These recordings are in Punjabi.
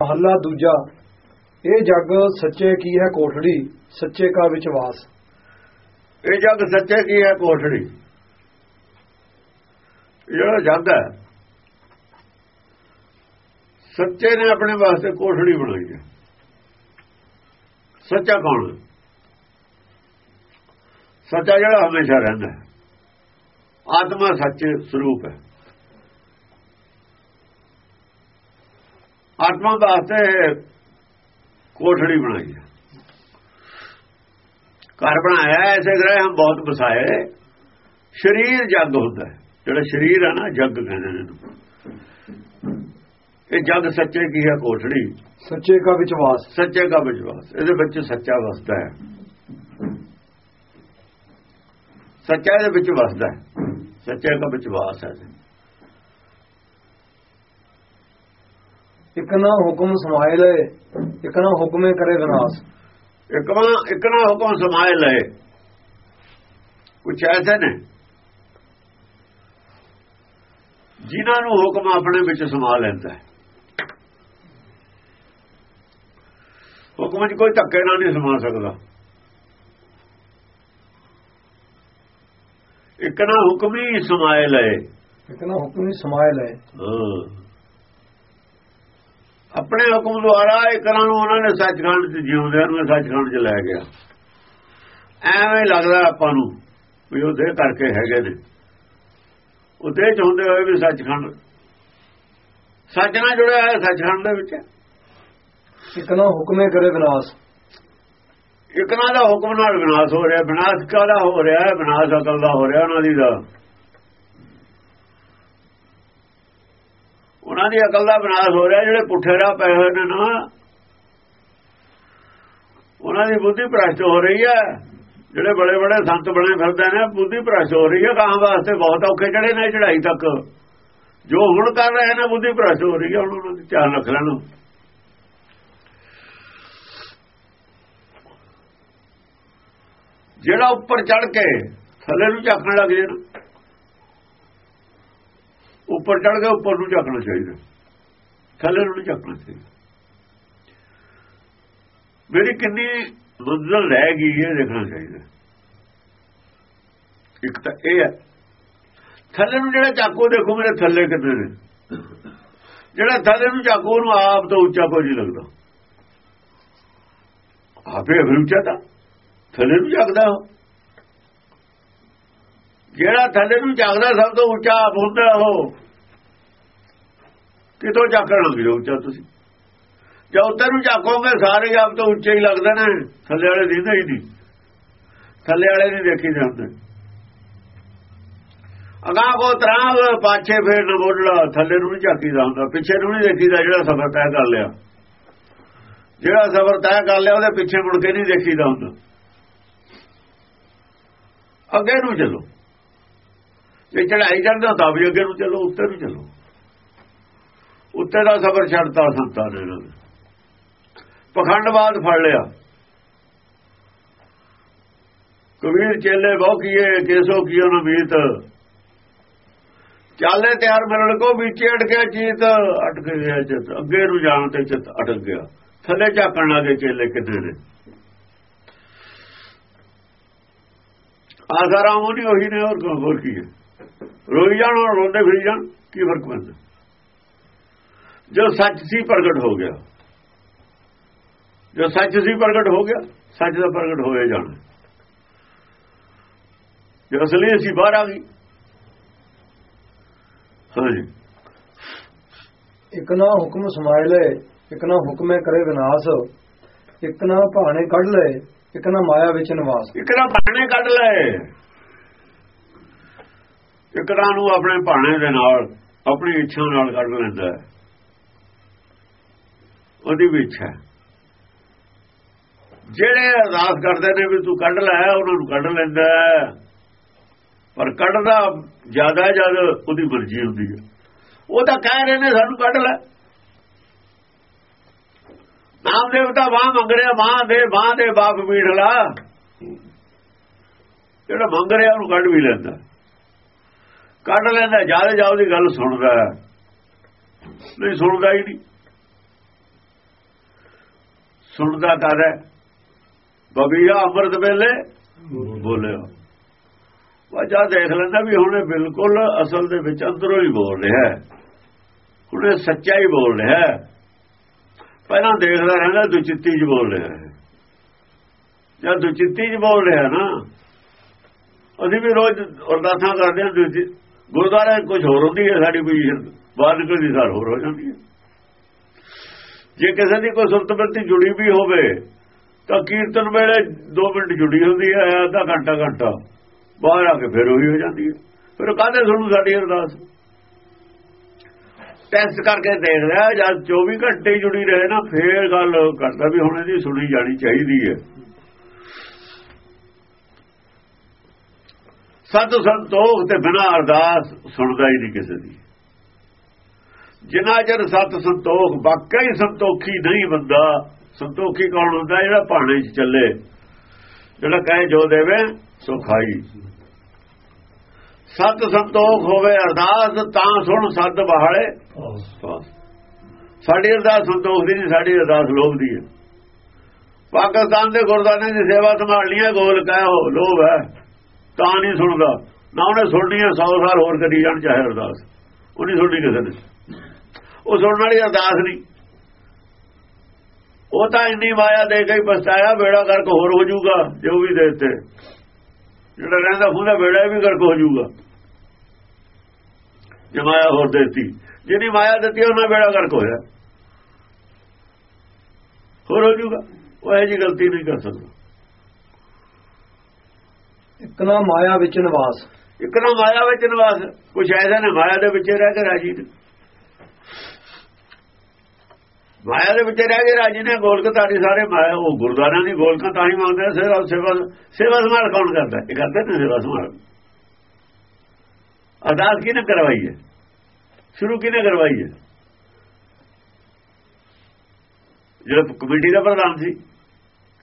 ਮਹੱਲਾ ਦੂਜਾ, ਇਹ ਜੱਗ ਸੱਚੇ ਕੀ ਹੈ ਕੋਠੜੀ, ਸੱਚੇ ਕਾ ਵਿਚਵਾਸ। ਇਹ ਜੱਗ ਸੱਚੇ ਕੀ ਹੈ ਕੋਠੜੀ? ਜਿਹੜਾ ਜਗ ਹੈ, ਸੱਚੇ ਨੇ ਆਪਣੇ ਵਾਸਤੇ ਕੋਠੜੀ ਬਣਾਈ ਹੈ। ਸੱਚਾ ਕੌਣ ਸੱਚਾ ਜਿਹੜਾ ਹਮੇਸ਼ਾ ਰਹਿੰਦਾ ਆਤਮਾ ਸੱਚ ਸਰੂਪ ਹੈ। ਆਤਮਾ ਵਾਸਤੇ ਕੋਠੜੀ ਬਣਾਈ ਹੈ। ਘਰ ਬਣਾਇਆ ਐਸੇ ਗ੍ਰਹਿ ਹਮ ਬਹੁਤ ਬਸਾਏ ਸਰੀਰ ਜਗ ਹੁੰਦਾ ਜਿਹੜਾ ਸਰੀਰ ਹੈ ਨਾ ਜਗ ਕਹਿੰਦੇ ਨੇ ਇਹਨੂੰ। ਇਹ ਜਗ ਸੱਚੇ ਕੀ ਹੈ? ਕੋਠੜੀ। ਸੱਚੇ ਕਾ ਵਿਚਵਾਸ ਸੱਚੇ ਦਾ ਵਿਸ਼ਵਾਸ। ਇਹਦੇ ਵਿੱਚ ਸੱਚਾ ਵਸਦਾ ਹੈ। ਸੱਚਾ ਇਹਦੇ ਵਿੱਚ ਵਸਦਾ ਹੈ। ਸੱਚੇ ਦਾ ਵਿਸ਼ਵਾਸ ਹੈ ਇਕ ਨਾ ਹੁਕਮ ਸਮਾਏ ਲਏ ਇਕ ਨਾ ਹੁਕਮੇ ਕਰੇ ਵਿਨਾਸ਼। ਇਕਵਾ ਇਕਨਾ ਹੁਕਮ ਸਮਾਏ ਲਏ। ਕੁਛ ਐਸੇ ਨੇ ਜਿਨ੍ਹਾਂ ਨੂੰ ਹੁਕਮ ਆਪਣੇ ਵਿੱਚ ਸਮਾ ਲੈਂਦਾ ਹੈ। ਹੁਕਮ 'ਚ ਕੋਈ ਧੱਕੇ ਨਾਲ ਨਹੀਂ ਸਮਾ ਸਕਦਾ। ਇਕਨਾ ਹੁਕਮ ਹੀ ਸਮਾਏ ਲਏ। ਇਕ ਨਾ ਹੁਕਮ ਹੀ ਸਮਾਏ ਲਏ। ਹਾਂ। ਆਪਣੇ ਹੁਕਮ ਦੁਆਰਾ ਇਕਰਾਂ ਨੂੰ ਉਹਨਾਂ ਨੇ ਸੱਚਖੰਡ ਚ ਜਿਉਂਦਿਆਂ ਨੂੰ ਸੱਚਖੰਡ ਚ ਲੈ ਗਿਆ। ਐਵੇਂ ਲੱਗਦਾ ਆਪਾਂ ਨੂੰ ਵੀ ਉਹ ਦੇ ਕਰਕੇ ਹੈਗੇ ਨੇ। ਉਹ ਦੇ ਚ ਹੁੰਦੇ ਹੋਏ ਵੀ ਸੱਚਖੰਡ। ਸੱਚ ਨਾਲ ਜੁੜਿਆ ਹੈ ਸੱਚਖੰਡ ਦੇ ਵਿੱਚ। ਇਕ ਨਾ ਹੁਕਮੇ ਕਰੇ ਵਿਨਾਸ਼। ਇਕਨਾਂ ਦਾ ਹੁਕਮ ਨਾਲ ਵਿਨਾਸ਼ ਹੋ ਰਿਹਾ ਵਿਨਾਸ਼ ਕਾਹਦਾ ਹੋ ਰਿਹਾ ਹੈ ਵਿਨਾਸ਼ ਅਕਲ ਦਾ ਹੋ ਰਿਹਾ ਉਹਨਾਂ ਦੀ ਦਾ। ਉਹਨਾਂ ਦੀ ਅਕਲ ਦਾ ਵਿਨਾਸ਼ ਹੋ ਰਿਹਾ, ਜਿਹੜੇ ਪੁੱਠੇ ਰਾਹ ਪਏ ਹੋਏ ਨੇ ਨਾ। ਉਹਨਾਂ ਦੀ ਬੁੱਧੀ ਭ੍ਰਸ਼ਟ ਹੋ ਰਹੀ ਹੈ। ਜਿਹੜੇ ਬੜੇ ਬੜੇ ਸੰਤ ਬਣੇ ਫਿਰਦੇ ਨੇ, ਬੁੱਧੀ ਭ੍ਰਸ਼ਟ ਹੋ ਰਹੀ ਹੈ ਕਾਂ ਵਾਸਤੇ ਬਹੁਤ ਔਖੇ ਚੜੇ ਨੇ ਚੜਾਈ ਤੱਕ। ਜੋ ਹੁਣ ਕਰ ਰਹੇ ਨੇ, ਬੁੱਧੀ ਭ੍ਰਸ਼ਟ ਹੋ ਰਹੀ ਹੈ ਹੁਣ ਉਹਨਾਂ ਦੀ ਚਾਲ ਰੱਖ ਲੈਣ। ਜਿਹੜਾ ਉੱਪਰ ਚੜ ਕੇ ਥੱਲੇ ਨੂੰ ਝਾਕਣ ਲੱਗ ਜੇ ਨਾ ਉੱਪਰ ਚੜ ਕੇ ਉੱਪਰ ਨੂੰ ਚੱਕਣਾ ਚਾਹੀਦਾ। ਥੱਲੇ ਨੂੰ ਨਹੀਂ ਝਾਕਣਾ ਚਾਹੀਦਾ। ਮੇਰੀ ਕਿੰਨੀ ਮੰਜ਼ਲ ਰਹਿ ਗਈ ਹੈ ਦੇਖਣਾ ਚਾਹੀਦਾ। ਇੱਕ ਤਾਂ ਇਹ ਹੈ, ਥੱਲੇ ਨੂੰ ਜਿਹੜਾ ਝਾਕੋ ਦੇਖੋ ਮੇਰੇ ਥੱਲੇ ਕਿੰਨੇ ਨੇ। ਜਿਹੜਾ ਥੱਲੇ ਨੂੰ ਝਾਕੋ ਉਹਨੂੰ ਆਪ ਤਾਂ ਉੱਚਾ ਕੋਈ ਲੱਗਦਾ। ਆਪੇ ਫਿਰ ਉੱਚਾ ਤਾਂ, ਥੱਲੇ ਨੂੰ ਝਾਕਦਾ ਉਹ। ਜਿਹੜਾ ਥੱਲੇ ਨੂੰ ਝਾਕਦਾ ਸਭ ਤੋਂ ਉੱਚਾ, ਆਪ ਹੁੰਦਾ ਉਹ ਕਿਤੋਂ ਝਾਕਣ ਲੱਗ ਉੱਚਾ ਤੁਸੀਂ? ਜੇ ਉੱਤੇ ਨੂੰ ਝਾਕੋਗੇ ਸਾਰੇ ਆਪ ਤੋਂ ਉੱਚੇ ਹੀ ਲੱਗਦੇ ਨੇ। ਥੱਲੇ ਵਾਲੇ ਦਿਖਦੇ ਹੀ ਨਹੀਂ। ਥੱਲੇ ਵਾਲੇ ਨਹੀਂ ਦੇਖੀ ਜਾਂਦੇ। ਅਗਾ ਕੋ ਤਰਾਂ ਪਾਛੇ ਫੇਰ ਨਾ ਥੱਲੇ ਨੂੰ ਨਹੀਂ ਝਾਕੀਦਾ ਹੁੰਦਾ। ਪਿੱਛੇ ਨੂੰ ਨਹੀਂ ਦੇਖੀਦਾ ਜਿਹੜਾ ਸਫ਼ਰ ਤੈਅ ਕਰ ਲਿਆ। ਜਿਹੜਾ ਸਫ਼ਰ ਤੈਅ ਕਰ ਲਿਆ, ਉਹਦੇ ਪਿੱਛੇ ਮੁੜ ਕੇ ਨਹੀਂ ਦੇਖੀਦਾ ਹੁੰਦਾ। ਅੱਗੇ ਨੂੰ ਚਲੋ। ਜੇ ਚੜਾਈ ਜਾਂਦਾ ਤਾਂ ਵੀ ਅੱਗੇ ਨੂੰ ਚਲੋ, ਉੱਤੇ ਨੂੰ ਚਲੋ। ਉੱਤੇ ਦਾ ਸਫ਼ਰ ਛੱਡਤਾ ਸੰਤਾਂ ਨੇ ਇਹਨਾਂ ਪਖੰਡਵਾਦ ਫੜ ਲਿਆ। ਕਬੀਰ ਚੇਲੇ ਬਹੁ ਕੀਏ, ਕੇਸੋ ਕੀਓ ਨ ਮੀਤ। ਚਾਲੇ ਤਿਆਰ ਮਿਲਣ ਕੋ ਵਿੱਚ ਅਟਕਿਆ ਚੀਤ। ਅਟਕ ਗਿਆ ਚਿਤ, ਅੱਗੇ ਨੂੰ ਜਾਣ ਤੇ ਚਿਤ ਅਟਕ ਗਿਆ। ਥੱਲੇ ਝਾਕਣ ਲੱਗੇ ਚੇਲੇ ਕਿਤੇ ਨੇ। ਆਸਾਰਾਮ ਉਹਨੀ ਉਹੀ ਨੇ, ਹੋਰ ਕੋਈ ਹੋਰ ਕੀ ਹੈ? ਰੋਈ ਜਾਣ ਔਰ ਰੋਂਦੇ ਫਿਰੀ ਜਾਣ ਕੀ ਫ਼ਰਕ ਪੈਂਦਾ? ਜੋ ਸੱਚ ਸੀ ਪ੍ਰਗਟ ਹੋ ਗਿਆ। ਜੋ ਸੱਚ ਸੀ ਪ੍ਰਗਟ ਹੋ ਗਿਆ ਸੱਚ ਦਾ ਪ੍ਰਗਟ ਹੋਏ ਜਾਣਾ। ਜੋ ਅਸਲੀ ਸੀ ਬਾਹਰ ਆ ਗਈ ਹਾਂਜੀ। ਇਕ ਨਾ ਹੁਕਮ ਸਮਾਏ ਲਏ ਇਕ ਨਾ ਹੁਕਮੇ ਕਰੇ ਵਿਨਾਸ਼ ਇਕ ਨਾ ਭਾਣੇ ਕੱਢ ਲਏ ਇਕ ਨਾ ਮਾਇਆ ਵਿੱਚ ਨਿਵਾਸ। ਇੱਕ ਨਾ ਭਾਣੇ ਕੱਢ ਲਏ। ਇੱਕ ਨਾ ਨੂੰ ਆਪਣੇ ਭਾਣੇ ਦੇ ਨਾਲ, ਆਪਣੀ ਇੱਛਾ ਨਾਲ ਕੱਢ ਲੈਂਦਾ ਹੈ। ਉਹਦੀ ਵੀ ਇੱਛਾ ਜਿਹੜੇ ਅਰਦਾਸ ਕਰਦੇ ਨੇ ਵੀ ਤੂੰ ਕੱਢ ਲੈ, ਉਹਨਾਂ ਨੂੰ ਕੱਢ ਲੈਂਦਾ ਪਰ ਕੱਢਦਾ ਜ਼ਿਆਦਾ ਜਦ ਉਹਦੀ ਮਰਜ਼ੀ ਹੁੰਦੀ ਹੈ। ਉਹ ਤਾਂ ਕਹਿ ਰਹੇ ਨੇ, ਸਾਨੂੰ ਕੱਢ ਲੈ। ਨਾਮ ਦੇਵਤਾ ਬਾਹ ਮੰਗ ਰਿਹਾ ਬਾਹ ਦੇ ਬਾਹ ਦੇ ਬਾਪ ਮੀੜਲਾ ਜਿਹੜਾ ਮੰਗ ਰਿਹਾ, ਉਹਨੂੰ ਕੱਢ ਵੀ ਲੈਂਦਾ। ਕੱਢ ਲੈਂਦਾ ਜ਼ਿਆਦਾ ਜਾਉ ਦੀ ਗੱਲ ਸੁਣਦਾ ਨਹੀਂ, ਸੁਣਦਾ ਹੀ ਨਹੀਂ। ਸੁਣਦਾ ਕਰਦਾ ਬਬੀਆ ਅੰਮ੍ਰਿਤ ਵੇਲੇ ਬੋਲਿਆ। ਵਜਾ ਦੇਖ ਲੈਂਦਾ ਵੀ ਹੁਣੇ ਬਿਲਕੁਲ ਅਸਲ ਦੇ ਵਿੱਚ ਅੰਦਰੋਂ ਹੀ ਬੋਲ ਰਿਹਾ ਹੈ। ਹੁਣ ਸੱਚਾ ਹੀ ਬੋਲ ਰਿਹਾ ਹੈ। ਪਹਿਲਾਂ ਦੇਖਦਾ ਰਹਿੰਦਾ, ਦੁਚਿੱਤੀ ਚ ਬੋਲ ਰਿਹਾ ਹੈ। ਜਦ ਦੁਚਿੱਤੀ ਚ ਬੋਲ ਰਿਹਾ ਨਾ ਅਸੀਂ ਵੀ ਰੋਜ਼ ਅਰਦਾਸਾਂ ਕਰਦੇ ਹਾਂ ਦੁਚਿ ਗੁਰਦੁਆਰਾ ਕੁਝ ਹੋਰ ਹੁੰਦੀ ਹੈ, ਸਾਡੀ ਪੋਜੀਸ਼ਨ ਬਾਹਰ ਨਿਕਲਦੀ ਸਾਰ ਹੋਰ ਹੋ ਜਾਂਦੀ ਹੈ। ਜੇ ਕਿਸੇ ਦੀ ਕੋਈ ਸੁਰਤ ਪ੍ਰਤੀ ਜੁੜੀ ਵੀ ਹੋਵੇ, ਤਾਂ ਕੀਰਤਨ ਵੇਲੇ 2 ਮਿੰਟ ਜੁੜੀ ਹੁੰਦੀ ਹੈ ਅੱਧਾ ਘੰਟਾ ਘੰਟਾ। ਬਾਹਰ ਆ ਕੇ ਫਿਰ ਉਹੀ ਹੋ ਜਾਂਦੀ ਹੈ। ਫਿਰ ਕਾਹਦੇ ਸੁਣੂ ਸਾਡੀ ਅਰਦਾਸ? ਟੈਸਟ ਕਰਕੇ ਦੇਖ ਲਿਆ, ਜਦ 24 ਘੰਟੇ ਜੁੜੀ ਰਹੇ ਨਾ, ਫੇਰ ਗੱਲ ਕਰਦਾ ਵੀ ਹੁਣ ਇਹਦੀ ਸੁਣੀ ਜਾਣੀ ਚਾਹੀਦੀ ਹੈ। ਸਤ ਸੰਤੋਖ ਤੇ ਬਿਨਾ ਅਰਦਾਸ ਸੁਣਦਾ ਹੀ ਨਹੀਂ ਕਿਸੇ ਦੀ। ਜਿਨਾ ਚਿਰ ਸਤ ਸੰਤੋਖ ਵਾਕਈ ਸੰਤੋਖੀ ਨਹੀਂ ਬੰਦਾ, ਸੰਤੋਖੀ ਕੌਣ ਹੁੰਦਾ? ਜਿਹੜਾ ਭਾਣੇ 'ਚ ਚੱਲੇ। ਜਿਹੜਾ ਕਹੇ ਜੋ ਦੇਵੇ, ਸੋ ਖਾਈ। ਸਤ ਸੰਤੋਖ ਹੋਵੇ ਅਰਦਾਸ, ਤਾਂ ਸੁਣ ਸਤ ਬਹਾਲੇ। ਸਾਡੀ ਅਰਦਾਸ ਸੰਤੋਖ ਦੀ ਨਹੀਂ, ਸਾਡੀ ਅਰਦਾਸ ਲੋਭ ਦੀ ਹੈ। ਪਾਕਿਸਤਾਨ ਦੇ ਗੁਰਦਾਨੇ ਦੀ ਸੇਵਾ ਸੰਭਾਲਣੀ ਹੈ, ਗੋਲ ਕਹਿਓ ਲੋਭ ਹੈ। ਤਾਂ ਨਹੀਂ ਸੁਣਦਾ। ਨਾ ਉਹਨੇ ਸੁਣਨੀ ਹੈ 100 ਸਾਲ ਹੋਰ ਕਰੀ ਜਾਣ ਚਾਹੇ ਅਰਦਾਸ। ਉਹ ਨਹੀਂ ਸੁਣਨੀ ਕਿਸੇ ਨੇ ਉਹ ਸੁਣਨ ਵਾਲੀ ਅਰਦਾਸ ਨਹੀਂ। ਉਹ ਤਾਂ ਇੰਨੀ ਮਾਇਆ ਦੇ ਕੇ ਪਛਤਾਇਆ, ਬੇੜਾ ਕਰਕੇ ਹੋਰ ਹੋ ਜਾਊਗਾ, ਜੋ ਵੀ ਦੇ ਦਿੱਤੇ। ਜਿਹੜਾ ਰਹਿੰਦਾ ਖੁਦਾ ਬੇੜਾ ਵੀ ਕਰਕੇ ਹੋ ਜਾਊਗਾ। ਜੇ ਮਾਇਆ ਹੋਰ ਦੇਤੀ। ਜਿਹਨੀ ਮਾਇਆ ਦਿੱਤੀ ਉਹਨਾਂ ਬੇੜਾ ਕਰਕੇ ਹੋਇਆ। ਹੋਰ ਹੋ ਜਾਊਗਾ। ਉਹ ਇਹ ਜੀ ਗਲਤੀ ਨਹੀਂ ਕਰ ਸਕਦਾ। ਇੱਕ ਨਾ ਮਾਇਆ ਵਿੱਚ ਨਿਵਾਸ। ਇੱਕ ਨਾ ਮਾਇਆ ਵਿੱਚ ਨਿਵਾਸ। ਕੁਛ ਐਸਾ ਨੇ ਮਾਇਆ ਦੇ ਵਿੱਚ ਰਹਿ ਕੇ ਰਾਜੀ ਨੇ। ਮਾਇਆ ਦੇ ਵਿੱਚ ਰਹਿ ਕੇ ਰਾਜੀ ਨੇ ਗੋਲਕਤਾ ਦੀ ਸਾਰੇ ਮਾਇਆ, ਉਹ ਗੁਰਦਾਰਿਆਂ ਦੀ ਗੋਲਕਾਂ ਤਾਂ ਹੀ ਮੰਗਦੇ ਸੇਵਾ ਸੇਵਾ ਸੇਵਾ ਸੰਭਾਲ ਕੌਣ ਕਰਦਾ? ਇਹ ਕਰਦੇ ਨੇ ਸੇਵਾ ਸੰਭਾਲ। ਅਰਦਾਸ ਕਿਹਨੇ ਕਰਵਾਈ ਹੈ? ਸ਼ੁਰੂ ਕਿਹਨੇ ਕਰਵਾਈ ਹੈ? ਜਿਹੜਾ ਕਮੇਟੀ ਦਾ ਪ੍ਰਧਾਨ ਸੀ,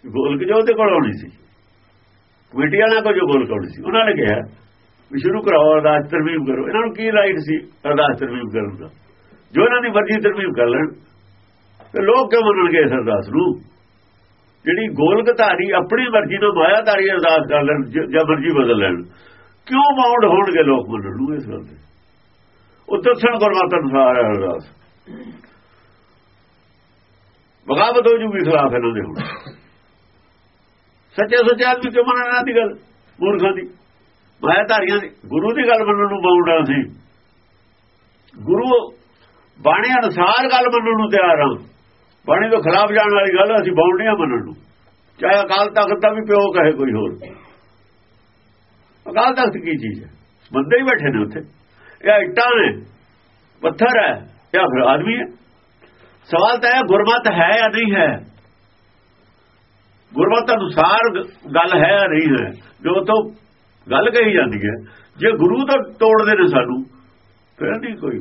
ਗੋਲਕ ਜੋ ਉਹਦੇ ਕੋਲ ਆਉਣੀ ਸੀ। ਕਮੇਟੀ ਵਾਲਿਆਂ ਕੋਈ ਜੋ ਗੋਲਕ ਸੀ, ਉਹਨਾਂ ਨੇ ਕਿਹਾ ਵੀ ਸ਼ੁਰੂ ਕਰਾਓ, ਅਰਦਾਸ ਤਰਮੀਮ ਕਰੋ। ਇਹਨਾਂ ਨੂੰ ਕੀ ਰਾਈਟ ਸੀ, ਅਰਦਾਸ ਤਰਮੀਮ ਕਰਨ ਦਾ? ਜੋ ਇਹਨਾਂ ਦੀ ਮਰਜ਼ੀ ਤਰਮੀਮ ਕਰ ਲੈਣ। ਤੇ ਲੋਕ ਕਿਉਂ ਮੰਨਣਗੇ ਇਸ ਅਰਦਾਸ ਨੂੰ? ਜਿਹੜੀ ਗੋਲਕਧਾਰੀ ਆਪਣੀ ਮਰਜ਼ੀ ਤੋਂ ਮਾਇਆਧਾਰੀ ਅਰਦਾਸ ਕਰ ਲੈਣ, ਜਾਂ ਮਰਜ਼ੀ ਬਦਲ ਲੈਣ, ਕਿਉਂ ਬਾਉਂਡ ਹੋਣਗੇ ਲੋਕ ਮੰਨਣ ਨੂੰ ਇਸ ਗੱਲ ਦੇ? ਉਹ ਦਰਸ਼ਨ ਗੁਰਮਤਿ ਅਨੁਸਾਰ ਹੈ ਅਰਦਾਸ। ਬਗਾਵਤ ਹੋ ਜੂਗੀ ਖਿਲਾਫ ਇਹਨਾਂ ਦੇ ਹੁਣ ਸੱਚੇ ਸੱਚੇ ਆਦਮੀ ਕਿਉਂ ਮੰਨਣਾ ਦੀ ਗੱਲ? ਮੂਰਖਾਂ ਦੀ। ਮਾਇਆ ਧਾਰੀਆਂ ਦੀ। ਗੁਰੂ ਦੀ ਗੱਲ ਮੰਨਣ ਨੂੰ ਬਾਉਂਡਾ ਸੀ ਗੁਰੂ ਬਾਣੀ ਅਨੁਸਾਰ ਗੱਲ ਮੰਨਣ ਨੂੰ ਤਿਆਰ ਹਾਂ। ਬਾਣੀ ਤੋਂ ਖਿਲਾਫ ਜਾਣ ਵਾਲੀ ਗੱਲ ਅਸੀਂ ਬਾਉਂਡੀਆਂ ਮੰਨਣ ਨੂੰ। ਚਾਹੇ ਅਕਾਲ ਤਖਤ ਦਾ ਵੀ ਪਿਓ ਕਹੇ ਕੋਈ ਹੋਰ। ਅਕਾਲ ਤਖਤ ਕੀ ਚੀਜ਼ ਹੈ? ਬੰਦੇ ਹੀ ਬੈਠੇ ਨੇ ਉੱਥੇ। ਇਹ ਇੱਟਾਂ ਨੇ। ਪੱਥਰ ਹੈ। ਜਾਂ ਫਿਰ ਆਦਮੀ ਹੈ। ਸਵਾਲ ਤਾਂ ਇਹ ਗੁਰਮਤ ਹੈ ਜਾਂ ਨਹੀਂ ਹੈ? ਗੁਰਮਤ ਅਨੁਸਾਰ ਗੱਲ ਹੈ ਨਹੀਂ ਹੈ, ਜੋ ਤੋਂ ਗੱਲ ਕਹੀ ਜਾਂਦੀ ਹੈ, ਜੇ ਗੁਰੂ ਤਾਂ ਤੋੜਦੇ ਨੇ ਸਾਨੂੰ, ਫਿਰ ਨਹੀਂ ਕੋਈ।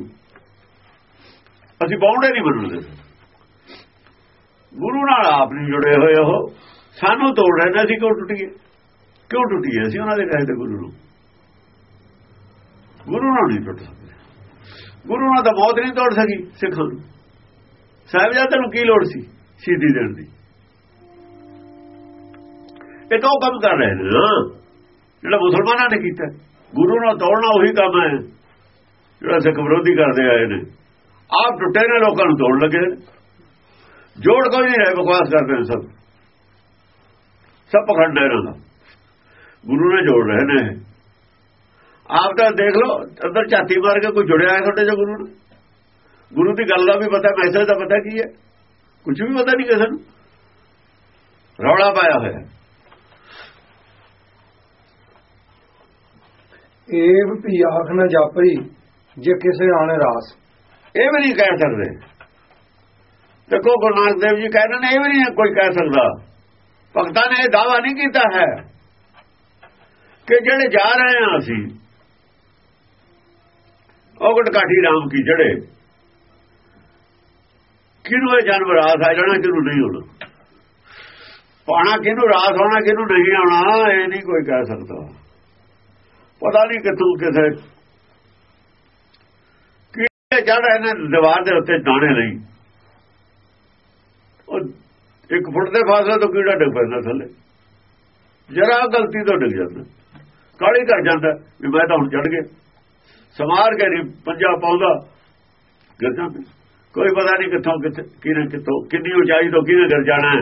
ਅਸੀਂ ਬਾਉਂਡੇ ਨਹੀਂ ਮੰਨਦੇ ਗੁਰੂ ਨਾਲ ਆਪ ਨਹੀਂ ਜੁੜੇ ਹੋਏ ਉਹ, ਸਾਨੂੰ ਤੋੜ ਰਹੇ ਨੇ, ਅਸੀਂ ਕਿਉਂ ਟੁੱਟੀਏ? ਕਿਉਂ ਟੁੱਟੀਏ ਅਸੀਂ ਉਹਨਾਂ ਦੇ ਕਹੇ ਤੇ ਗੁਰੂ ਨੂੰ? ਗੁਰੂ ਨਾਲ ਨਹੀਂ ਟੁੱਟ ਸਕਦੇ। ਗੁਰੂ ਨਾਲ ਤਾਂ ਮੌਤ ਨਹੀਂ ਤੋੜ ਸਕੀ ਸਿੱਖ ਨੂੰ ਸਾਹਿਬਜ਼ਾਦੇ ਨੂੰ ਕੀ ਲੋੜ ਸੀ ਸ਼ਹੀਦੀ ਦੇਣ ਦੀ? ਇਹ ਤਾਂ ਉਹ ਕੰਮ ਕਰ ਰਹੇ ਨੇ? ਨਾ ਜਿਹੜਾ ਮੁਸਲਮਾਨਾਂ ਨੇ ਕੀਤਾ। ਗੁਰੂ ਨਾਲ ਤੋੜਨਾ ਉਹੀ ਕੰਮ ਹੈ। ਜਿਹੜਾ ਸਿੱਖ ਵਿਰੋਧੀ ਕਰਦੇ ਆਏ ਨੇ। ਆਪ ਟੁੱਟੇ ਨੇ, ਲੋਕਾਂ ਨੂੰ ਤੋੜ ਲੱਗੇ ਜੋੜ ਕੋਈ ਨਹੀਂ ਰਹੇ ਬਕਵਾਸ ਕਰਦੇ ਨੇ ਸਭ। ਸਭ ਪਖੰਡ ਹੈ ਇਹਨਾਂ ਗੁਰੂ ਨੇ ਜੋੜ ਰਹੇ ਨੇ। ਆਪ ਤਾਂ ਦੇਖ ਲਓ, ਅੰਦਰ ਝਾਤੀ ਮਾਰ ਕੇ ਕੋਈ ਜੁੜਿਆ ਹੈ ਤੁਹਾਡੇ ਜੋ ਗੁਰੂ ਨੇ? ਗੁਰੂ ਦੀ ਗੱਲ ਦਾ ਵੀ ਪਤਾ, ਮੈਸੇਜ ਦਾ ਪਤਾ ਕੀ ਹੈ? ਕੁਝ ਵੀ ਪਤਾ ਨਹੀਂ ਕਿਸੇ ਨੂੰ। ਰੌਲਾ ਪਾਇਆ ਹੋਇਆ ਏਵ ਵੀ ਆਖ ਨਾ ਜਾਪਈ, ਜੇ ਕਿਸੇ ਆਣੇ ਰਾਸ। ਇਹ ਵੀ ਨਹੀਂ ਕਹਿ ਸਕਦੇ। ਦੇਖੋ, ਗੁਰੂ ਨਾਨਕ ਦੇਵ ਜੀ ਕਹਿ ਰਹੇ ਨੇ, ਇਹ ਵੀ ਨਹੀਂ ਕੋਈ ਕਹਿ ਸਕਦਾ। ਭਗਤਾਂ ਨੇ ਇਹ ਦਾਵਾ ਨਹੀਂ ਕੀਤਾ ਹੈ ਕਿ ਜਿਹੜੇ ਜਾ ਰਹੇ ਹਾਂ ਅਸੀਂ, ਉਹ ਗਟਕਾਠੀ ਰਾਮ ਕੀ ਜਿਹੜੇ ਕਿਹਨੂੰ ਇਹ ਜਨਮ ਰਾਸ ਆ ਜਾਣਾ, ਕਿਹਨੂੰ ਨਹੀਂ ਹੋਣਾ ਪਾਣਾ ਕਿਹਨੂੰ, ਰਾਸ ਹੋਣਾ ਕਿਹਨੂੰ ਨਹੀਂ ਆਉਣਾ, ਇਹ ਨਹੀਂ ਕੋਈ ਕਹਿ ਸਕਦਾ। ਪਤਾ ਨਹੀਂ ਕਿੱਥੋਂ ਕਿਸੇ ਕਿਹੜੇ ਚੜ ਇਹਨੇ ਦੀਵਾਰ ਦੇ ਉੱਤੇ ਦਾਣੇ ਲਈ? ਉਹ ਇੱਕ ਫੁੱਟ ਦੇ ਫਾਸਲੇ ਤੋਂ ਕੀੜਾ ਡਿੱਗ ਪੈਂਦਾ ਥੱਲੇ। ਜਰਾ ਗਲਤੀ ਤੋਂ ਡਿੱਗ ਜਾਂਦਾ। ਕਾਲੀ ਕਰ ਜਾਂਦਾ ਵੀ ਮੈਂ ਤਾਂ ਹੁਣ ਚੜ ਗਿਆ। ਸਮਾਰ ਕੇ ਨਹੀਂ ਪੰਜਾ ਪਾਉਂਦਾ। ਗਿਰ ਜਾਂਦਾ ਕੋਈ ਪਤਾ ਨਹੀਂ ਕਿੱਥੋਂ ਕਿੱਥੇ, ਕਿਹਨੇ ਕਿੱਥੋਂ, ਕਿੰਨੀ ਉਚਾਈ ਤੋਂ ਕਿਹਨੇ ਗਿਰ ਜਾਣਾ ਹੈ।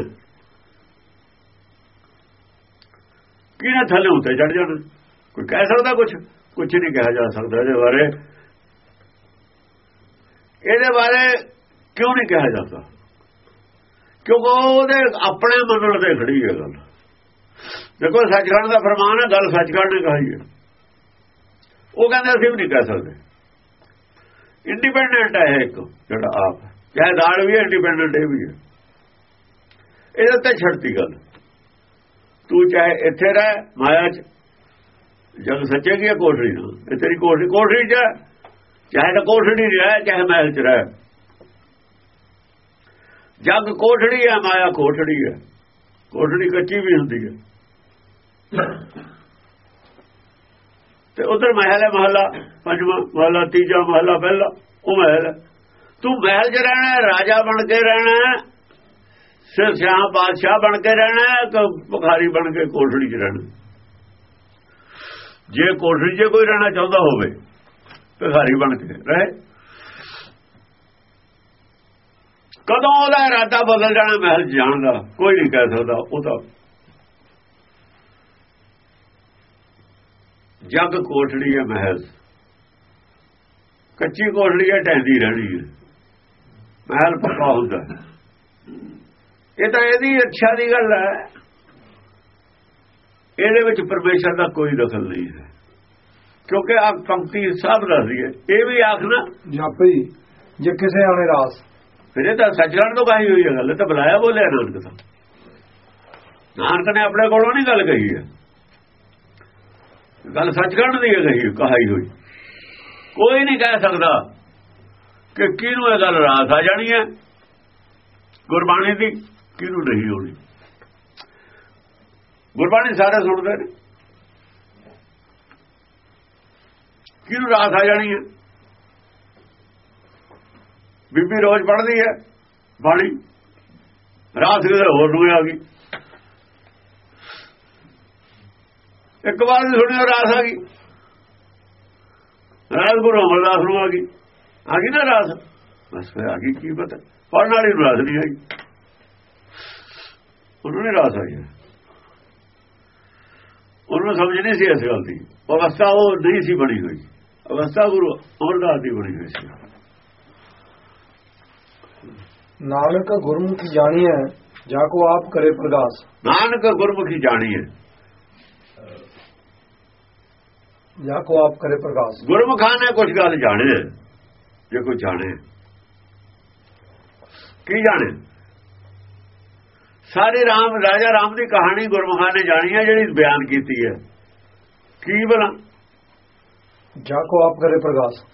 ਕਿਹਨੇ ਥੱਲੇ ਉੱਤੇ ਚੜ ਜਾਣਾ? ਕੋਈ ਕਹਿ ਸਕਦਾ ਕੁਝ ਕੁਝ ਨਹੀਂ ਕਿਹਾ ਜਾ ਸਕਦਾ ਇਹਦੇ ਬਾਰੇ। ਇਹਦੇ ਬਾਰੇ ਕਿਉਂ ਨਹੀਂ ਕਿਹਾ ਜਾਂਦਾ? ਕਿਉਂਕਿ ਉਹਦੇ ਆਪਣੇ ਮਨਲ ਤੇ ਖੜੀ ਹੈ ਗੱਲ। ਦੇਖੋ, ਸੱਚਖੰਡ ਦਾ ਫਰਮਾਨ ਹੈ, ਗੱਲ ਸੱਚਖੰਡ ਨੇ ਕਹੀ ਹੈ। ਉਹ ਕਹਿੰਦੇ ਅਸੀਂ ਵੀ ਨਹੀਂ ਕਹਿ ਸਕਦੇ। ਇੰਡੀਪੈਂਡੈਂਟ ਹੈ ਇੱਕ, ਜਿਹੜਾ ਆਪ ਚਾਹੇ ਦਾੜ ਵੀ ਹੈ ਇੰਡੀਪੈਂਡੈਂਟ ਇਹ ਵੀ ਹੈ। ਇਹਦੇ ਤੇ ਛੱਡਤੀ ਗੱਲ। ਤੂੰ ਚਾਹੇ ਇੱਥੇ ਰਹਿ, ਮਾਇਆ ਚ ਜਗ ਸੱਚੇ ਕੀ ਕੋਠੜੀ ਨਾ ਇਹ ਤੇਰੀ ਕੋਠੜੀ ਕੋਠੜੀ ਚ ਚਾਹੇ ਤਾਂ ਕੋਠੜੀ ਰਹਿ, ਚਾਹੇ ਮਹਿਲ ਚ ਰਹਿ। ਜਗ ਕੋਠੜੀ ਹੈ, ਮਾਇਆ ਕੋਠੜੀ ਹੈ। ਕੋਠੜੀ ਕੱਚੀ ਵੀ ਹੁੰਦੀ ਹੈ। ਤੇ ਉਧਰ ਮਹਿਲ ਹੈ, ਮਹਲਾ ਪੰਜਵਾਂ, ਮਹਲਾ ਤੀਜਾ, ਮਹਲਾ ਪਹਿਲਾ, ਉਹ ਮਹਿਲ ਤੂੰ ਮਹਿਲ 'ਚ ਰਹਿਣਾ ਰਾਜਾ ਬਣ ਕੇ ਰਹਿਣਾ ਸਿਰ ਸਿਆਹ ਬਾਦਸ਼ਾਹ ਬਣ ਕੇ ਰਹਿਣਾ ਕਿ ਭਖਾਰੀ ਬਣ ਕੇ ਕੋਠੜੀ 'ਚ ਰਹਿਣਾ ਜੇ ਕੋਠੜੀ 'ਚ ਕੋਈ ਰਹਿਣਾ ਚਾਹੁੰਦਾ ਹੋਵੇ ਭਖਾਰੀ ਬਣ ਕੇ ਰਹੇ। ਕਦੋਂ ਉਹਦਾ ਇਰਾਦਾ ਬਦਲ ਜਾਣਾ ਮਹਿਲ ਜਾਣ ਦਾ ਕੋਈ ਨਹੀਂ ਕਹਿ ਸਕਦਾ, ਉਹ ਤਾਂ ਜਗ ਕੋਠੜੀ ਹੈ ਮਹਿਲ। ਕੱਚੀ ਕੋਠੜੀ ਹੈ ਟੈਂਦੀ ਰਹਿਣੀ ਹੈ। ਮਹਿਲ ਪੱਕਾ ਹੁੰਦਾ ਇਹ ਤਾਂ ਇਹਦੀ ਅੱਛਾ ਦੀ ਗੱਲ ਹੈ। ਇਹਦੇ ਵਿੱਚ ਪਰਮੇਸ਼ਰ ਦਾ ਕੋਈ ਦਖਲ ਨਹੀਂ ਹੈ। ਕਿਉਂਕਿ ਆ ਪੰਕਤੀ ਸਭ ਦੱਸਦੀ ਹੈ ਇਹ। ਵੀ ਆਖਣਾ ਜਾਪੀ ਜੇ ਕਿਸੇ ਆਣੇ ਰਾਸ। ਫਿਰ ਇਹ ਤਾਂ ਸੱਚਖੰਡ ਤੋਂ ਕਹੀ ਹੋਈ ਹੈ ਗੱਲ। ਤਾਂ ਬੁਲਾਇਆ ਬੋਲਿਆ ਨਾਨਕ ਤਾਂ। ਨਾਨਕ ਨੇ ਆਪਣੇ ਕੋਲੋਂ ਨਹੀਂ ਗੱਲ ਕਹੀ ਹੈ। ਗੱਲ ਸੱਚਖੰਡ ਦੀ ਹੈ ਕਹੀ ਕਹਾਈ ਹੋਈ। ਕੋਈ ਨਹੀਂ ਕਹਿ ਸਕਦਾ ਕਿ ਕਿਹਨੂੰ ਇਹ ਗੱਲ ਰਾਸ ਆ ਜਾਣੀ ਹੈ। ਗੁਰਬਾਣੀ ਦੀ ਕਿਹਨੂੰ ਨਹੀਂ ਹੋਣੀ। ਗੁਰਬਾਣੀ ਸਾਰੇ ਸੁਣਦੇ ਨੇ। ਕਿਹਨੂੰ ਰਾਸ ਆ ਜਾਣੀ ਹੈ? ਬੀਬੀ ਰੋਜ਼ ਪੜ੍ਹਦੀ ਹੈ, ਬਾਣੀ। ਰਾਤ ਕਿਤੇ ਹੋਰ ਨੂੰ ਆ ਗਈ। ਇੱਕ ਵਾਰ ਵੀ ਸੁਣਿਆ ਰਾਸ ਆ ਗਈ। ਰਾਤ ਗੁਰੂ ਅਮਰਦਾਸ ਨੂੰ ਆ ਗਈ। ਆ ਗਈ ਨਾ ਰਾਸ ਬਸ ਫਿਰ ਆ ਗਈ, ਕੀ ਪਤਾ। ਪੜਨ ਵਾਲੀ ਨੂੰ ਰਾਸ ਨਹੀਂ ਆਈ। ਉਹਨੂੰ ਨਹੀਂ ਰਾਸ ਆਈ। ਉਹਨੂੰ ਸਮਝ ਨਹੀਂ ਸੀ ਇਸ ਗੱਲ ਦੀ। ਅਵਸਥਾ ਉਹ ਨਹੀਂ ਸੀ ਬਣੀ ਹੋਈ। ਅਵਸਥਾ ਗੁਰੂ ਅਮਰਦਾਸ ਦੀ ਬਣੀ ਹੋਈ ਸੀ। ਨਾਨਕ ਗੁਰਮੁਖੀ ਜਾਣੀਐ ਜਾ ਕੋ ਆਪ ਕਰੇ ਪ੍ਰਗਾਸ। ਨਾਨਕ ਗੁਰਮੁਖੀ ਜਾਣੀ ਹੈ ਜਾ ਕੋ ਆਪ ਕਰੇ ਪ੍ਰਗਾਸ। ਗੁਰਮੁਖਾਂ ਨੇ ਕੁਝ ਗੱਲ ਜਾਣੇ ਜੇ ਕੋਈ ਜਾਣੇ। ਕੀ ਜਾਣੇ? ਸਾਰੇ ਰਾਮ ਰਾਜਾ ਰਾਮ ਦੀ ਕਹਾਣੀ ਗੁਰਮੁਖਾਂ ਨੇ ਜਾਣੀ ਹੈ ਜਿਹੜੀ ਬਿਆਨ ਕੀਤੀ ਹੈ। ਕੀ ਬਣਾ? ਜਾ ਕੋ ਆਪ ਕਰੇ ਪ੍ਰਗਾਸ।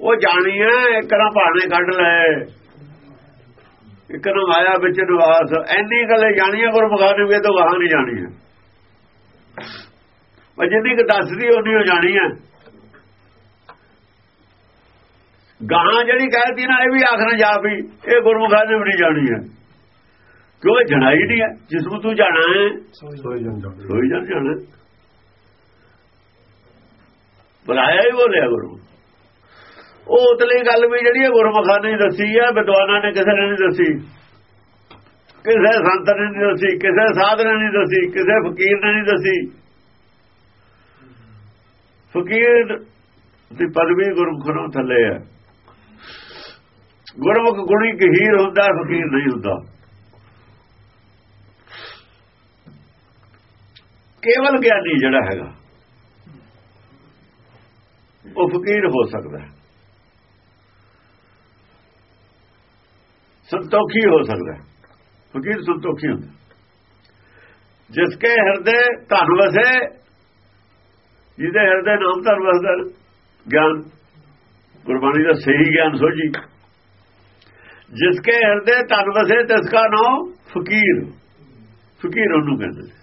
ਉਹ ਜਾਣੀ ਹੈ ਇੱਕ ਨਾ ਭਾਣੇ ਕੱਢ ਲੈ ਇੱਕ ਨਾ ਮਾਇਆ ਵਿੱਚ ਨਿਵਾਸ। ਐਨੀ ਗੱਲੇ ਜਾਣੀ ਹੈ ਗੁਰਮੁਖਾਂ ਨੇ ਵੀ ਇਹ ਤੋਂ ਗਾਹਾਂ ਨਹੀਂ ਜਾਣੀ ਹੈ। ਉਹ ਜਿੰਨੀ ਕਿ ਦੱਸਦੀ ਉਹਨੀ ਹੋ ਜਾਣੀ ਹੈ। ਗਾਹਾਂ ਜਿਹੜੀ ਕਹਿਤੀ ਨਾ ਇਹ ਵੀ ਆਖਣਾ ਜਾ ਵੀ ਇਹ ਗੁਰਮੁਖਾਂ ਨੇ ਵੀ ਨਹੀਂ ਜਾਣੀ ਹੈ। ਕਿਉਂ? ਇਹ ਜਣਾਈ ਨਹੀਂ ਹੈ। ਜਿਸ ਨੂੰ ਤੂੰ ਜਾਣਾ ਹੈ। ਸੋਈ ਜਾਣ। ਸੋਈ ਜਾਣਾ ਬੁਲਾਇਆ ਹੀ ਬੋਲਿਆ ਗੁਰੂ। ਉਹ ਉਤਲੀ ਗੱਲ ਵੀ ਜਿਹੜੀ ਹੈ ਗੁਰਮੁਖਾਂ ਨੇ ਦੱਸੀ ਹੈ ਵਿਦਵਾਨਾਂ ਨੇ ਕਿਸੇ ਨੇ ਨਹੀਂ ਦੱਸੀ। ਕਿਸੇ ਸੰਤ ਨੇ ਨਹੀਂ ਦੱਸੀ ਕਿਸੇ ਸਾਧ ਨੇ ਨਹੀਂ ਦੱਸੀ ਕਿਸੇ ਫਕੀਰ ਨੇ ਨਹੀਂ ਦੱਸੀ। ਫਕੀਰ ਦੀ ਪਦਵੀ ਗੁਰਮੁਖ ਨੂੰ ਥੱਲੇ ਹੈ। ਗੁਰਮੁਖ ਗੁਣੀ ਗਹੀਰ ਹੁੰਦਾ ਫਕੀਰ ਨਹੀਂ ਹੁੰਦਾ। ਕੇਵਲ ਗਿਆਨੀ ਜਿਹੜਾ ਹੈਗਾ, ਉਹ ਫਕੀਰ ਹੋ ਸਕਦਾ ਸੰਤੋਖੀ ਹੋ ਸਕਦਾ ਫਕੀਰ ਸੰਤੋਖੀ ਹੁੰਦਾ ਜਿਸ ਕੇ ਹਿਰਦੇ ਧਨ ਵਸੇ, ਜਿਹਦੇ ਹਿਰਦੇ ਨਾਮ ਧਨ ਵਸਦਾ ਗਿਆਨ, ਗੁਰਬਾਣੀ ਦਾ ਸਹੀ ਗਿਆਨ ਸੋਝੀ। ਜਿਸ ਕੇ ਹਿਰਦੇ ਧਨ ਵਸੇ ਤਿਸ ਕਾ ਨਾਮ ਫਕੀਰ। ਫਕੀਰ ਉਹਨੂੰ ਕਹਿੰਦੇ ਨੇ।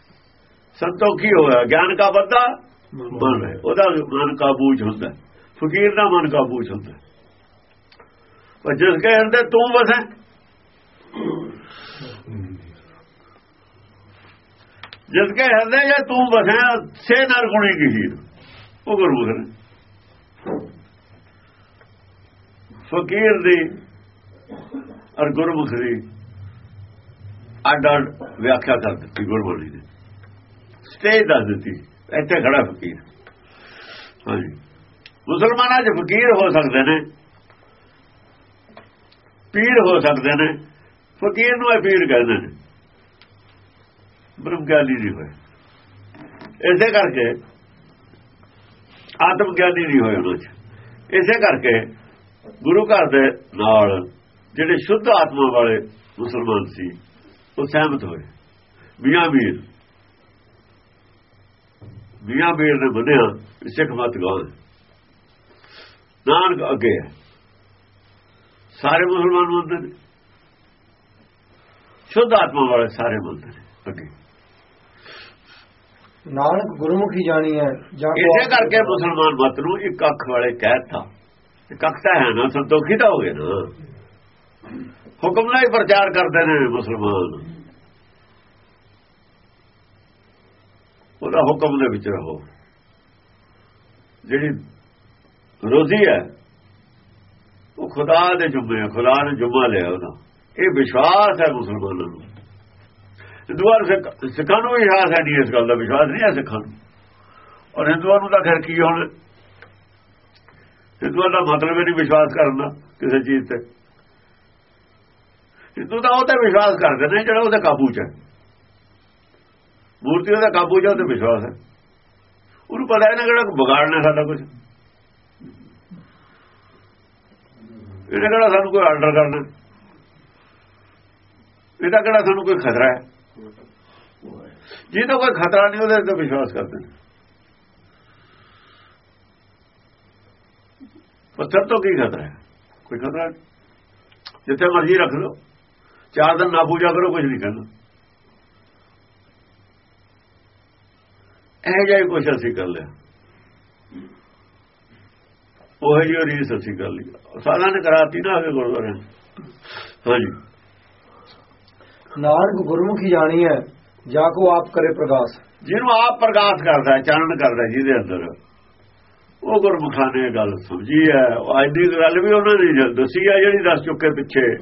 ਸੰਤੋਖੀ ਹੋਇਆ? ਗਿਆਨ ਕਾ ਬੰਦਾ ਮਨ ਹੈ। ਉਹਦਾ ਮਨ ਕਾਬੂ ਚ ਹੁੰਦਾ। ਫਕੀਰ ਦਾ ਮਨ ਕਾਬੂ ਚ ਹੁੰਦਾ। ਪਰ ਜਿਸ ਕੇ ਹਿਰਦੇ ਤੂੰ ਵਸੈ ਜਿਸ ਕੇ ਹਿਰਦੇ ਜੇ ਤੂੰ ਵਸਿਆ ਸੇ ਨਰ ਗੁਣੀ ਕੀ ਉਹ ਗੁਰਮੁਖ ਨੇ। ਫਕੀਰ ਦੀ ਔਰ ਗੁਰਮੁਖ ਦੀ ਅੱਡ ਅੱਡ ਵਿਆਖਿਆ ਕਰ ਦਿੱਤੀ ਗੁਰਬਾਣੀ ਨੇ ਸਟੇਜ ਦੱਸ ਦਿੱਤੀ। ਇੱਥੇ ਖੜਾ ਫਕੀਰ। ਹਾਂਜੀ। ਮੁਸਲਮਾਨਾਂ 'ਚ ਫਕੀਰ ਹੋ ਸਕਦੇ ਨੇ। ਪੀਰ ਹੋ ਸਕਦੇ ਨੇ। ਫਕੀਰ ਨੂੰ ਇਹ ਪੀਰ ਕਹਿੰਦੇ ਨੇ। ਬ੍ਰਹਮ ਗਿਆਨੀ ਨਹੀਂ ਹੋਏ। ਇਸੇ ਕਰਕੇ ਆਤਮ ਗਿਆਨੀ ਨਹੀਂ ਹੋਏ ਉਹਨਾਂ 'ਚ। ਇਸੇ ਕਰਕੇ ਗੁਰੂ ਘਰ ਦੇ ਨਾਲ ਜਿਹੜੇ ਸ਼ੁੱਧ ਆਤਮਾ ਵਾਲੇ ਮੁਸਲਮਾਨ ਸੀ, ਉਹ ਸਹਿਮਤ ਹੋਏ। ਮੀਆਂ ਵੀਰ ਮੀਆਂ ਵੀਰ ਨੇ ਬੰਨਿਆ ਵੀ ਸਿੱਖ ਮਤ ਗਾਂ ਨਾਨਕ ਅੱਗੇ ਹੈ ਸਾਰੇ ਮੁਸਲਮਾਨ ਮੰਨਦੇ ਨੇ। ਸ਼ੁੱਧ ਆਤਮਾ ਵਾਲੇ ਸਾਰੇ ਮੰਨਦੇ ਨੇ ਅੱਗੇ। ਨਾਨਕ ਗੁਰਮੁਖੀ ਜਾਣੀ ਹੈ ਇਸੇ ਕਰਕੇ ਮੁਸਲਮਾਨ ਮਤ ਨੂੰ ਇੱਕ ਅੱਖ ਵਾਲੇ ਕਹਿਤਾ ਇੱਕ ਅੱਖ ਤਾਂ ਹੈ ਨਾ ਸੰਤੋਖੀ ਤਾਂ ਹੋ ਗਏ ਨਾ। ਹੁਕਮ ਨਾਲ ਹੀ ਪ੍ਰਚਾਰ ਕਰਦੇ ਨੇ ਮੁਸਲਮਾਨ। ਉਹਦਾ ਹੁਕਮ ਦੇ ਵਿੱਚ ਰਹੋ। ਜਿਹੜੀ ਰੋਜ਼ੀ ਹੈ, ਉਹ ਖੁਦਾ ਦੇ ਜੁਮੇ ਹੈ ਖੁਦਾ ਨੇ ਜੁਮਾ ਲਿਆ ਉਹਦਾ। ਇਹ ਵਿਸ਼ਵਾਸ ਹੈ ਮੁਸਲਮਾਨਾਂ ਨੂੰ। ਹਿੰਦੂਆਂ ਸਿੱਖਾਂ ਨੂੰ ਵੀ ਵਿਸ਼ਵਾਸ ਹੈ ਨਹੀਂ ਇਸ ਗੱਲ ਦਾ। ਵਿਸ਼ਵਾਸ ਨਹੀਂ ਹੈ ਸਿੱਖਾਂ ਨੂੰ। ਔਰ ਹਿੰਦੂਆਂ ਨੂੰ ਤਾਂ ਖੈਰ ਕੀ ਹੁਣ? ਹਿੰਦੂਆਂ ਦਾ ਮਤਲਬ ਹੀ ਨਹੀਂ ਵਿਸ਼ਵਾਸ ਕਰਨ ਦਾ ਕਿਸੇ ਚੀਜ਼ ਤੇ। ਹਿੰਦੂ ਤਾਂ ਉਹ ਤੇ ਵਿਸ਼ਵਾਸ ਕਰਦੇ ਨੇ ਜਿਹੜਾ ਉਹਦੇ ਕਾਬੂ 'ਚ ਹੈ। ਮੂਰਤੀ ਉਹਦੇ ਕਾਬੂ 'ਚ ਤੇ ਵਿਸ਼ਵਾਸ ਹੈ। ਉਹਨੂੰ ਪਤਾ ਹੈ ਨਾ ਕਿਹੜਾ ਵਿਗਾੜਨਾ ਸਾਡਾ ਕੁਝ ਇਹਦਾ ਕਿਹੜਾ ਸਾਨੂੰ ਕੋਈ ਆਰਡਰ ਕਰਨਾ। ਇਹਦਾ ਕਿਹੜਾ ਸਾਨੂੰ ਕੋਈ ਖਤਰਾ ਹੈ। ਜੇ ਤਾਂ ਕੋਈ ਖਤਰਾ ਨਹੀਂ, ਉਹਦੇ ਤੇ ਵਿਸ਼ਵਾਸ ਕਰਦੇ ਨੇ। ਪੱਥਰ ਤੋਂ ਕੀ ਖਤਰਾ ਹੈ? ਕੋਈ ਖਤਰਾ ਨਹੀਂ। ਜਿੱਥੇ ਮਰਜ਼ੀ ਰੱਖ ਲਓ। ਚਾਰ ਦਿਨ ਨਾ ਪੂਜਾ ਕਰੋ ਕੁਝ ਨਹੀਂ ਕਰਨਾ। ਇਹ ਜਾਈ ਕੁਛ ਅਸੀਂ ਕਰ ਲਿਆ। ਉਹ ਜਿਹੀ ਰੀਸ ਅਸੀਂ ਕਰ ਲਈ। ਸਾਲਾਂ ਨੇ ਕਰਾਤੀ ਨਾ ਆਗੇ ਗੁਰਦੁਆਰੇ। ਹਾਂਜੀ। ਨਾਨਕ ਗੁਰਮੁਖੀ ਜਾਣੀ ਹੈ ਜਾਂ ਕੋ ਆਪ ਕਰੇ ਪ੍ਰਗਾਸ। ਜਿਹਨੂੰ ਆਪ ਪ੍ਰਕਾਸ਼ ਕਰਦਾ ਹੈ, ਚਾਨਣ ਕਰਦਾ ਜਿਹਦੇ ਅੰਦਰ। ਉਹ ਗੁਰਮੁਖਾਂ ਨੇ ਗੱਲ ਸਮਝੀ ਹੈ। ਅੱਜ ਦੀ ਗੱਲ ਵੀ ਉਹਨਾਂ ਨੇ ਦੱਸੀ ਹੈ ਜਿਹੜੀ ਦੱਸ ਚੁੱਕੇ ਪਿੱਛੇ।